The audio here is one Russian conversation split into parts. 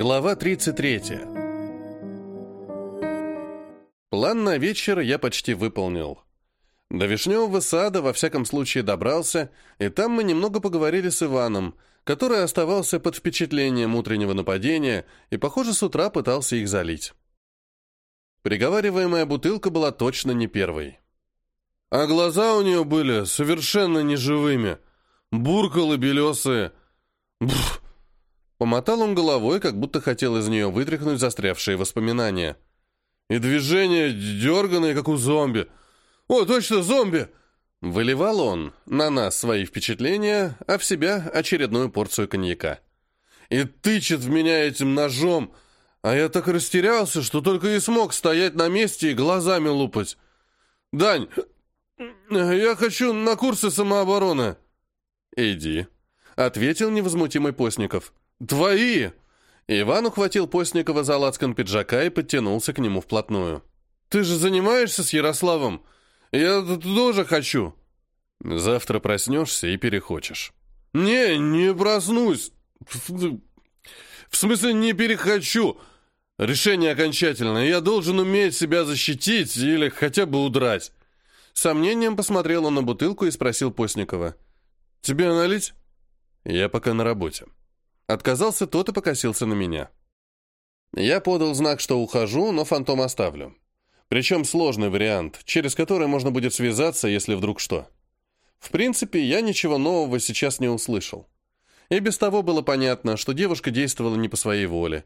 Глава 33. План на вечер я почти выполнил. До Вишневого сада во всяком случае добрался, и там мы немного поговорили с Иваном, который оставался под впечатлением утреннего нападения и, похоже, с утра пытался их залить. Приговариваемая бутылка была точно не первой. А глаза у нее были совершенно неживыми, буркалы белесые. Бф, Помотал он головой, как будто хотел из нее вытряхнуть застрявшие воспоминания. И движения дерганые, как у зомби. «О, точно, зомби!» Выливал он на нас свои впечатления, а в себя очередную порцию коньяка. И тычет в меня этим ножом, а я так растерялся, что только и смог стоять на месте и глазами лупать. «Дань, я хочу на курсы самообороны». «Иди», — ответил невозмутимый Постников. «Твои!» Иван ухватил Постникова за лацкан пиджака и подтянулся к нему вплотную. «Ты же занимаешься с Ярославом? Я тоже хочу!» «Завтра проснешься и перехочешь». «Не, не проснусь. В смысле, не перехочу. Решение окончательное. Я должен уметь себя защитить или хотя бы удрать». Сомнением посмотрел он на бутылку и спросил Постникова. «Тебе налить?» «Я пока на работе». Отказался тот и покосился на меня. Я подал знак, что ухожу, но фантом оставлю. Причем сложный вариант, через который можно будет связаться, если вдруг что. В принципе, я ничего нового сейчас не услышал. И без того было понятно, что девушка действовала не по своей воле.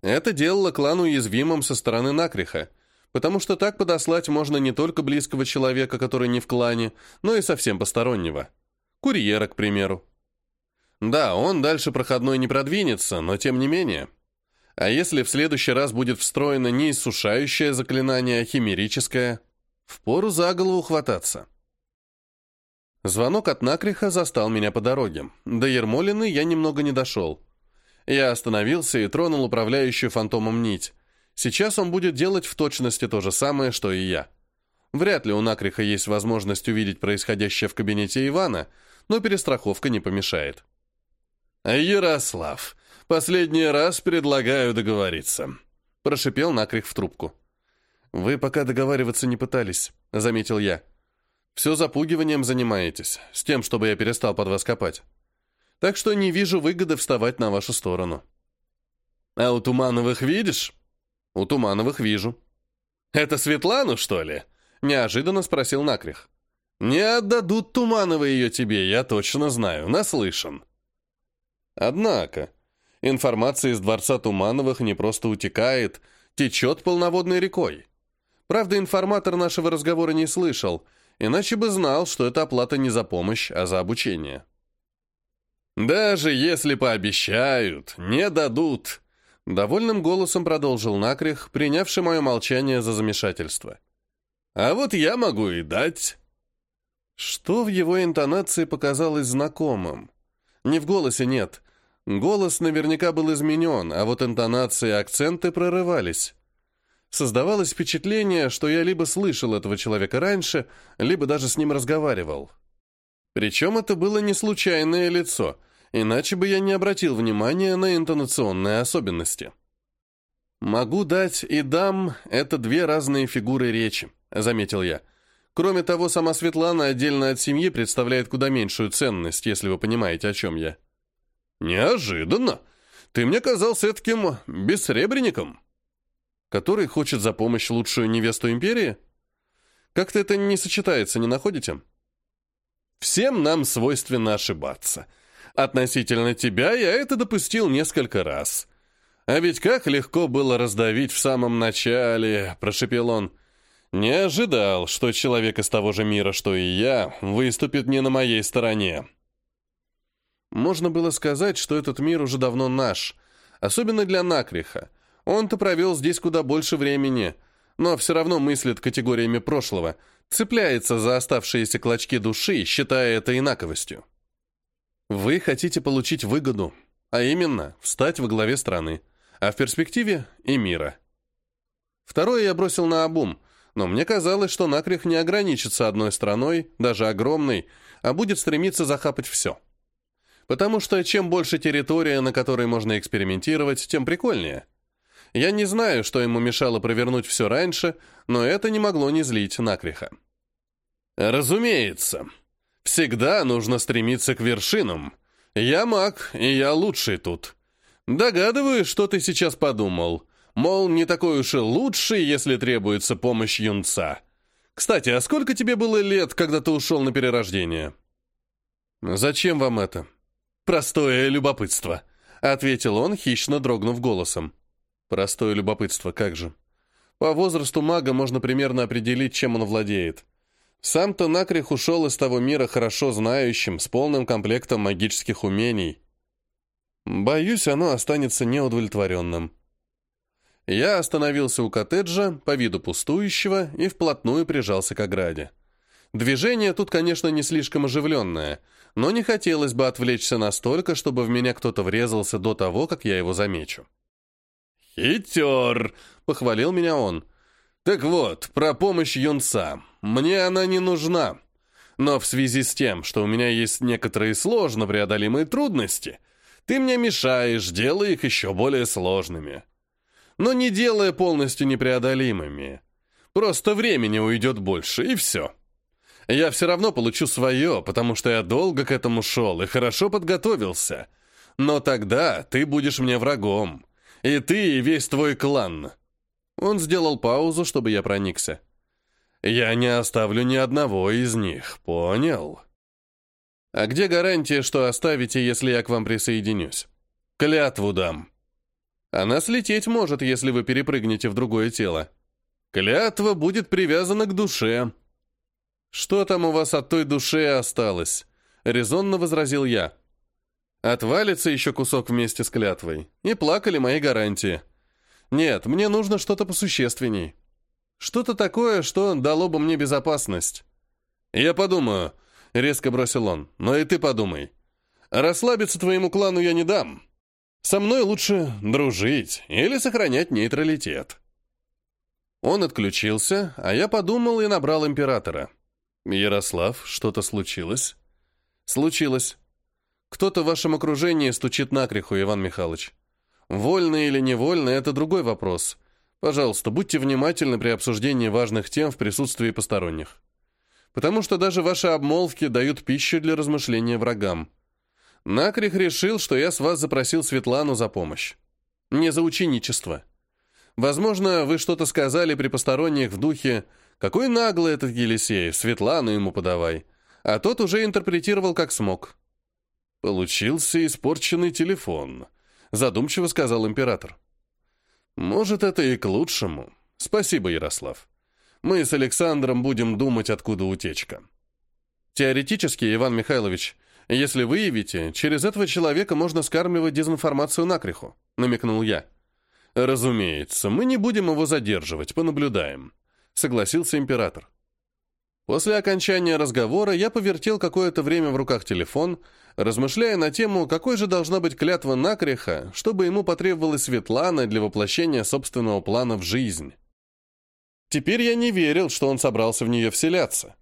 Это делало клан уязвимым со стороны Накриха, потому что так подослать можно не только близкого человека, который не в клане, но и совсем постороннего. Курьера, к примеру. Да, он дальше проходной не продвинется, но тем не менее. А если в следующий раз будет встроено не иссушающее заклинание, а химерическое, впору за голову хвататься. Звонок от Накриха застал меня по дороге. До Ермолины я немного не дошел. Я остановился и тронул управляющую фантомом нить. Сейчас он будет делать в точности то же самое, что и я. Вряд ли у Накриха есть возможность увидеть происходящее в кабинете Ивана, но перестраховка не помешает. «Ярослав, последний раз предлагаю договориться», — прошипел накрик в трубку. «Вы пока договариваться не пытались», — заметил я. «Все запугиванием занимаетесь, с тем, чтобы я перестал под вас копать. Так что не вижу выгоды вставать на вашу сторону». «А у Тумановых видишь?» «У Тумановых вижу». «Это Светлану, что ли?» — неожиданно спросил Накрих. «Не отдадут Тумановы ее тебе, я точно знаю, наслышан». Однако, информация из Дворца Тумановых не просто утекает, течет полноводной рекой. Правда, информатор нашего разговора не слышал, иначе бы знал, что это оплата не за помощь, а за обучение. «Даже если пообещают, не дадут», — довольным голосом продолжил Накрих, принявший мое молчание за замешательство. «А вот я могу и дать». Что в его интонации показалось знакомым? Не в голосе нет, Голос наверняка был изменен, а вот интонации и акценты прорывались. Создавалось впечатление, что я либо слышал этого человека раньше, либо даже с ним разговаривал. Причем это было не случайное лицо, иначе бы я не обратил внимания на интонационные особенности. «Могу дать и дам — это две разные фигуры речи», — заметил я. Кроме того, сама Светлана отдельно от семьи представляет куда меньшую ценность, если вы понимаете, о чем я. «Неожиданно. Ты мне казался таким бессребренником, который хочет за помощь лучшую невесту империи? Как-то это не сочетается, не находите?» «Всем нам свойственно ошибаться. Относительно тебя я это допустил несколько раз. А ведь как легко было раздавить в самом начале», — прошепел он. «Не ожидал, что человек из того же мира, что и я, выступит не на моей стороне». Можно было сказать, что этот мир уже давно наш, особенно для Накриха. Он-то провел здесь куда больше времени, но все равно мыслит категориями прошлого, цепляется за оставшиеся клочки души, считая это инаковостью. Вы хотите получить выгоду, а именно встать во главе страны, а в перспективе и мира. Второе я бросил на обум, но мне казалось, что Накрих не ограничится одной страной, даже огромной, а будет стремиться захапать все. Потому что чем больше территория, на которой можно экспериментировать, тем прикольнее. Я не знаю, что ему мешало провернуть все раньше, но это не могло не злить накриха. Разумеется. Всегда нужно стремиться к вершинам. Я маг, и я лучший тут. Догадываюсь, что ты сейчас подумал. Мол, не такой уж и лучший, если требуется помощь юнца. Кстати, а сколько тебе было лет, когда ты ушел на перерождение? Зачем вам это? Простое любопытство, ответил он, хищно дрогнув голосом. Простое любопытство, как же. По возрасту мага можно примерно определить, чем он владеет. Сам-то Накрих ушел из того мира хорошо знающим, с полным комплектом магических умений. Боюсь, оно останется неудовлетворенным. Я остановился у коттеджа, по виду пустующего, и вплотную прижался к ограде. Движение тут, конечно, не слишком оживленное, но не хотелось бы отвлечься настолько, чтобы в меня кто-то врезался до того, как я его замечу. «Хитер!» — похвалил меня он. «Так вот, про помощь юнца. Мне она не нужна. Но в связи с тем, что у меня есть некоторые сложно преодолимые трудности, ты мне мешаешь, делая их еще более сложными. Но не делая полностью непреодолимыми. Просто времени уйдет больше, и все. Я все равно получу свое, потому что я долго к этому шел и хорошо подготовился. Но тогда ты будешь мне врагом. И ты, и весь твой клан. Он сделал паузу, чтобы я проникся. Я не оставлю ни одного из них, понял? А где гарантия, что оставите, если я к вам присоединюсь? Клятву дам. Она слететь может, если вы перепрыгнете в другое тело. Клятва будет привязана к душе. Что там у вас от той души осталось? Резонно возразил я. Отвалится еще кусок вместе с клятвой. И плакали мои гарантии. Нет, мне нужно что-то посущественней. Что-то такое, что дало бы мне безопасность. Я подумаю, резко бросил он. Но и ты подумай. Расслабиться твоему клану я не дам. Со мной лучше дружить или сохранять нейтралитет. Он отключился, а я подумал и набрал императора. Ярослав, что-то случилось? Случилось. Кто-то в вашем окружении стучит накриху, Иван Михайлович. Вольно или невольно – это другой вопрос. Пожалуйста, будьте внимательны при обсуждении важных тем в присутствии посторонних. Потому что даже ваши обмолвки дают пищу для размышления врагам. Накрих решил, что я с вас запросил Светлану за помощь. Не за ученичество. Возможно, вы что-то сказали при посторонних в духе «Какой наглый этот Елисеев, Светлану ему подавай». А тот уже интерпретировал как смог. Получился испорченный телефон – задумчиво сказал император. Может, это и к лучшему. Спасибо, Ярослав. Мы с Александром будем думать, откуда утечка. Теоретически, Иван Михайлович, если выявите, через этого человека можно скармливать дезинформацию накриху, намекнул я. Разумеется, мы не будем его задерживать, понаблюдаем, согласился император. После окончания разговора я повертел какое-то время в руках телефон, размышляя на тему, какой же должна быть клятва накреха, чтобы ему потребовалась Светлана для воплощения собственного плана в жизнь. Теперь я не верил, что он собрался в нее вселяться.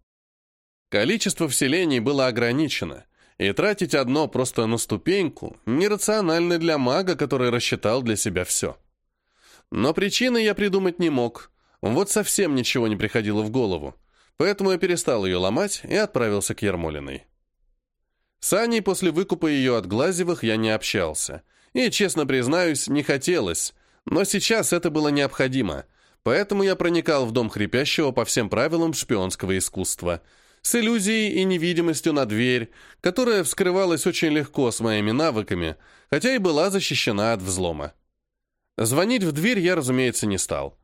Количество вселений было ограничено, и тратить одно просто на ступеньку нерационально для мага, который рассчитал для себя все. Но причины я придумать не мог, вот совсем ничего не приходило в голову. Поэтому я перестал ее ломать и отправился к Ермолиной. С Аней после выкупа ее от Глазевых я не общался. И, честно признаюсь, не хотелось. Но сейчас это было необходимо. Поэтому я проникал в дом хрипящего по всем правилам шпионского искусства. С иллюзией и невидимостью на дверь, которая вскрывалась очень легко с моими навыками, хотя и была защищена от взлома. Звонить в дверь я, разумеется, не стал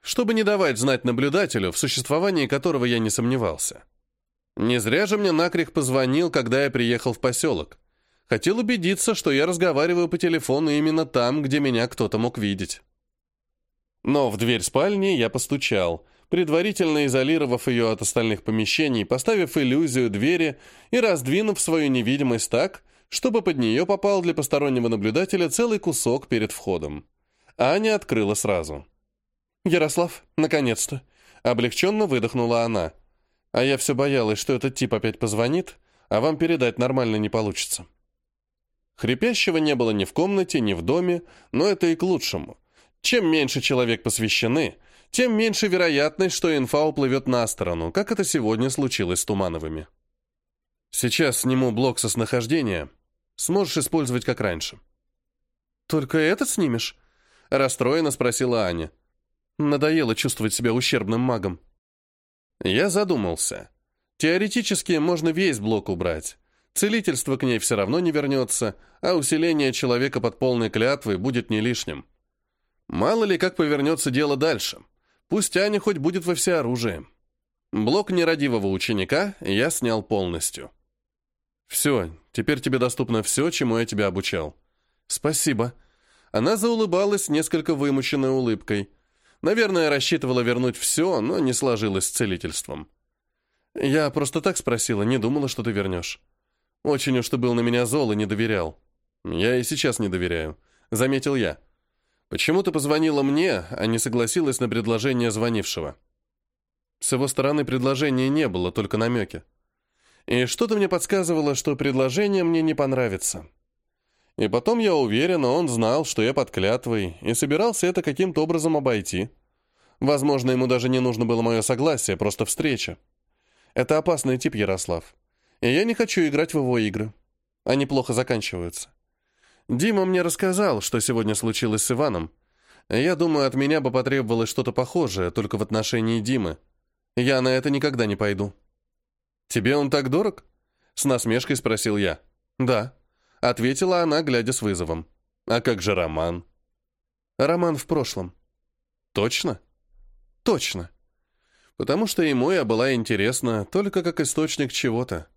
чтобы не давать знать наблюдателю, в существовании которого я не сомневался. Не зря же мне накрик позвонил, когда я приехал в поселок. Хотел убедиться, что я разговариваю по телефону именно там, где меня кто-то мог видеть. Но в дверь спальни я постучал, предварительно изолировав ее от остальных помещений, поставив иллюзию двери и раздвинув свою невидимость так, чтобы под нее попал для постороннего наблюдателя целый кусок перед входом. Аня открыла сразу. «Ярослав, наконец-то!» Облегченно выдохнула она. А я все боялась, что этот тип опять позвонит, а вам передать нормально не получится. Хрипящего не было ни в комнате, ни в доме, но это и к лучшему. Чем меньше человек посвящены, тем меньше вероятность, что инфа уплывет на сторону, как это сегодня случилось с Тумановыми. Сейчас сниму блок со снахождения. Сможешь использовать как раньше. «Только этот снимешь?» — расстроенно спросила Аня. Надоело чувствовать себя ущербным магом. Я задумался. Теоретически можно весь блок убрать. Целительство к ней все равно не вернется, а усиление человека под полной клятвой будет не лишним. Мало ли, как повернется дело дальше. Пусть Аня хоть будет во всеоружии. Блок нерадивого ученика я снял полностью. «Все, теперь тебе доступно все, чему я тебя обучал». «Спасибо». Она заулыбалась несколько вымученной улыбкой. Наверное, рассчитывала вернуть все, но не сложилось с целительством. «Я просто так спросила, не думала, что ты вернешь». Очень уж ты был на меня зол и не доверял. Я и сейчас не доверяю, заметил я. Почему ты позвонила мне, а не согласилась на предложение звонившего? С его стороны предложения не было, только намеки. И что-то мне подсказывало, что предложение мне не понравится. И потом, я уверен, он знал, что я под клятвой, и собирался это каким-то образом обойти. Возможно, ему даже не нужно было мое согласие, просто встреча. Это опасный тип, Ярослав. И я не хочу играть в его игры. Они плохо заканчиваются. Дима мне рассказал, что сегодня случилось с Иваном. Я думаю, от меня бы потребовалось что-то похожее, только в отношении Димы. Я на это никогда не пойду. «Тебе он так дорог?» С насмешкой спросил я. «Да», — ответила она, глядя с вызовом. «А как же Роман?» «Роман в прошлом». «Точно?» «Точно. Потому что ему я была интересна только как источник чего-то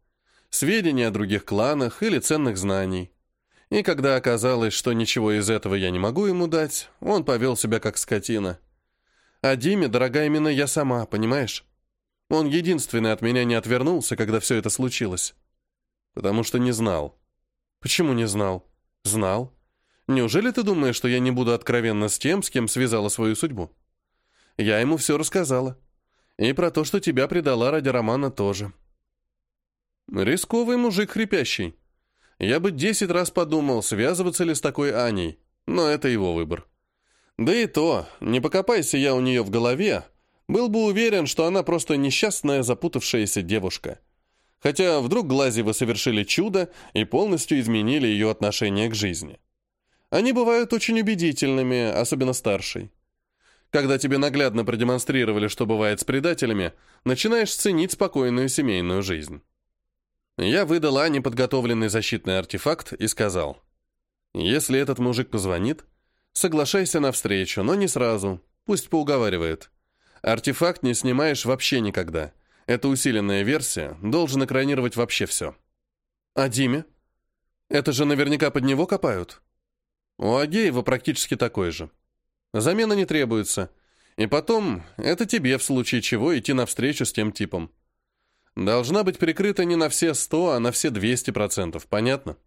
сведения о других кланах или ценных знаний. И когда оказалось, что ничего из этого я не могу ему дать, он повел себя как скотина. А Диме, дорогая, именно я сама, понимаешь? Он единственный от меня не отвернулся, когда все это случилось. Потому что не знал. Почему не знал? Знал. Неужели ты думаешь, что я не буду откровенна с тем, с кем связала свою судьбу? Я ему все рассказала. И про то, что тебя предала ради романа тоже. Рисковый мужик хрипящий. Я бы десять раз подумал, связываться ли с такой Аней, но это его выбор. Да и то, не покопайся я у нее в голове, был бы уверен, что она просто несчастная запутавшаяся девушка. Хотя вдруг Глазевы совершили чудо и полностью изменили ее отношение к жизни. Они бывают очень убедительными, особенно старшей. Когда тебе наглядно продемонстрировали, что бывает с предателями, начинаешь ценить спокойную семейную жизнь. Я выдал Ане подготовленный защитный артефакт и сказал, «Если этот мужик позвонит, соглашайся на встречу, но не сразу, пусть поуговаривает. Артефакт не снимаешь вообще никогда. Это усиленная версия, должен экранировать вообще все». «А Диме? Это же наверняка под него копают?» «У Агеева практически такой же. Замена не требуется. И потом, это тебе в случае чего идти навстречу с тем типом должна быть прикрыта не на все сто, а на все двести процентов. Понятно?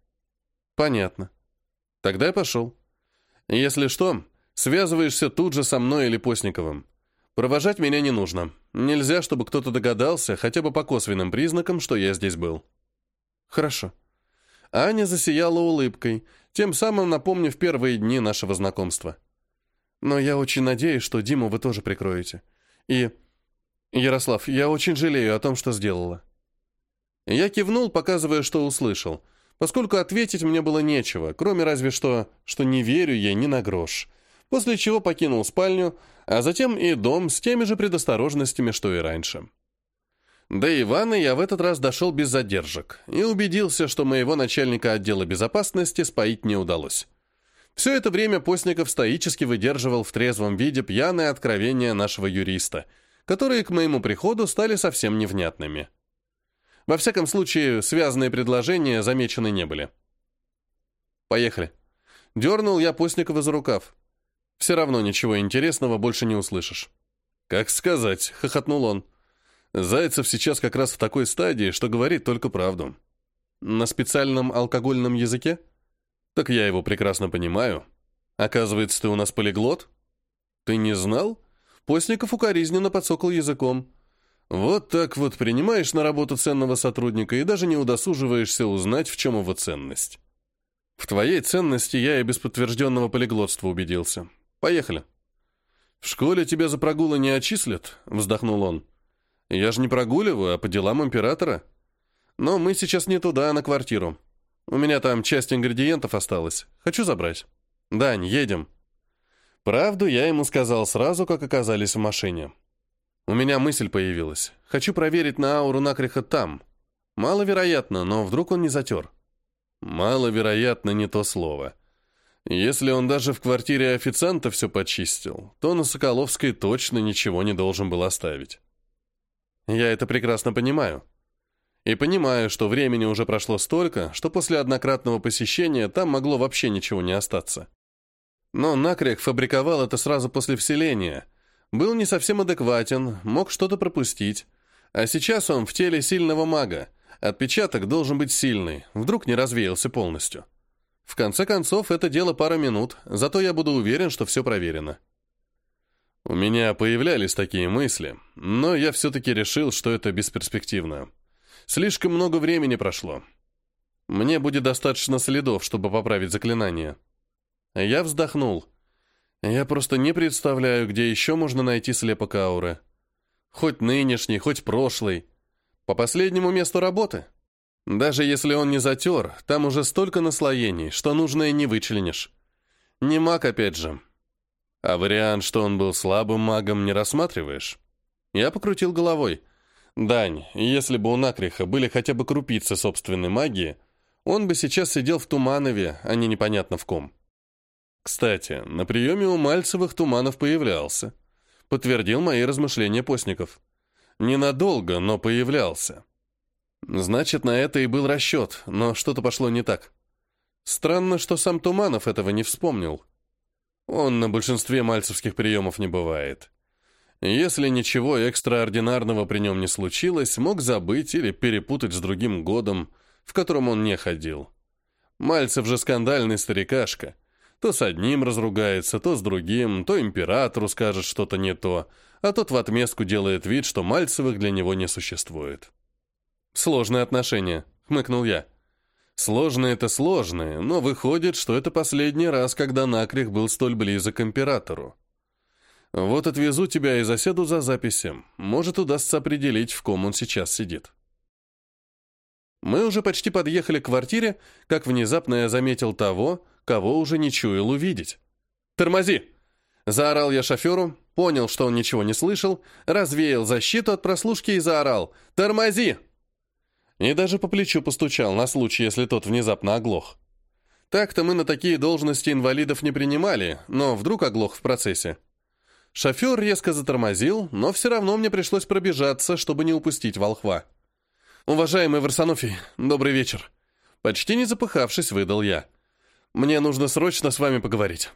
Понятно. Тогда я пошел. Если что, связываешься тут же со мной или Постниковым. Провожать меня не нужно. Нельзя, чтобы кто-то догадался, хотя бы по косвенным признакам, что я здесь был. Хорошо. Аня засияла улыбкой, тем самым напомнив первые дни нашего знакомства. Но я очень надеюсь, что Диму вы тоже прикроете. И «Ярослав, я очень жалею о том, что сделала». Я кивнул, показывая, что услышал, поскольку ответить мне было нечего, кроме разве что, что не верю ей ни на грош, после чего покинул спальню, а затем и дом с теми же предосторожностями, что и раньше. До Ивана я в этот раз дошел без задержек и убедился, что моего начальника отдела безопасности споить не удалось. Все это время Постников стоически выдерживал в трезвом виде пьяное откровение нашего юриста – которые к моему приходу стали совсем невнятными. Во всяком случае, связанные предложения замечены не были. «Поехали». Дернул я Постникова за рукав. «Все равно ничего интересного больше не услышишь». «Как сказать», — хохотнул он. «Зайцев сейчас как раз в такой стадии, что говорит только правду». «На специальном алкогольном языке?» «Так я его прекрасно понимаю. Оказывается, ты у нас полиглот?» «Ты не знал?» Постников укоризненно подсокал языком. Вот так вот принимаешь на работу ценного сотрудника и даже не удосуживаешься узнать, в чем его ценность. В твоей ценности я и без подтвержденного полиглотства убедился. Поехали. В школе тебя за прогулы не отчислят, вздохнул он. Я же не прогуливаю, а по делам императора. Но мы сейчас не туда, а на квартиру. У меня там часть ингредиентов осталась. Хочу забрать. Дань, едем. Правду я ему сказал сразу, как оказались в машине. У меня мысль появилась. Хочу проверить на ауру накриха там. Маловероятно, но вдруг он не затер. Маловероятно не то слово. Если он даже в квартире официанта все почистил, то на Соколовской точно ничего не должен был оставить. Я это прекрасно понимаю. И понимаю, что времени уже прошло столько, что после однократного посещения там могло вообще ничего не остаться. Но Накрик фабриковал это сразу после вселения. Был не совсем адекватен, мог что-то пропустить. А сейчас он в теле сильного мага. Отпечаток должен быть сильный, вдруг не развеялся полностью. В конце концов, это дело пара минут, зато я буду уверен, что все проверено. У меня появлялись такие мысли, но я все-таки решил, что это бесперспективно. Слишком много времени прошло. Мне будет достаточно следов, чтобы поправить заклинание. Я вздохнул. Я просто не представляю, где еще можно найти слепок ауры. Хоть нынешний, хоть прошлый. По последнему месту работы. Даже если он не затер, там уже столько наслоений, что нужное не вычленишь. Не маг, опять же. А вариант, что он был слабым магом, не рассматриваешь? Я покрутил головой. Дань, если бы у Накриха были хотя бы крупицы собственной магии, он бы сейчас сидел в Туманове, а не непонятно в ком. Кстати, на приеме у Мальцевых Туманов появлялся. Подтвердил мои размышления постников. Ненадолго, но появлялся. Значит, на это и был расчет, но что-то пошло не так. Странно, что сам Туманов этого не вспомнил. Он на большинстве мальцевских приемов не бывает. Если ничего экстраординарного при нем не случилось, мог забыть или перепутать с другим годом, в котором он не ходил. Мальцев же скандальный старикашка — то с одним разругается, то с другим, то императору скажет что-то не то, а тот в отместку делает вид, что Мальцевых для него не существует. «Сложные отношения», — хмыкнул я. «Сложные — это сложные, но выходит, что это последний раз, когда Накрих был столь близок к императору. Вот отвезу тебя и заседу за записи. Может, удастся определить, в ком он сейчас сидит». Мы уже почти подъехали к квартире, как внезапно я заметил того, кого уже не чуял увидеть. «Тормози!» Заорал я шоферу, понял, что он ничего не слышал, развеял защиту от прослушки и заорал «Тормози!» И даже по плечу постучал на случай, если тот внезапно оглох. Так-то мы на такие должности инвалидов не принимали, но вдруг оглох в процессе. Шофер резко затормозил, но все равно мне пришлось пробежаться, чтобы не упустить волхва. «Уважаемый Варсонофий, добрый вечер!» Почти не запыхавшись, выдал я. Мне нужно срочно с вами поговорить».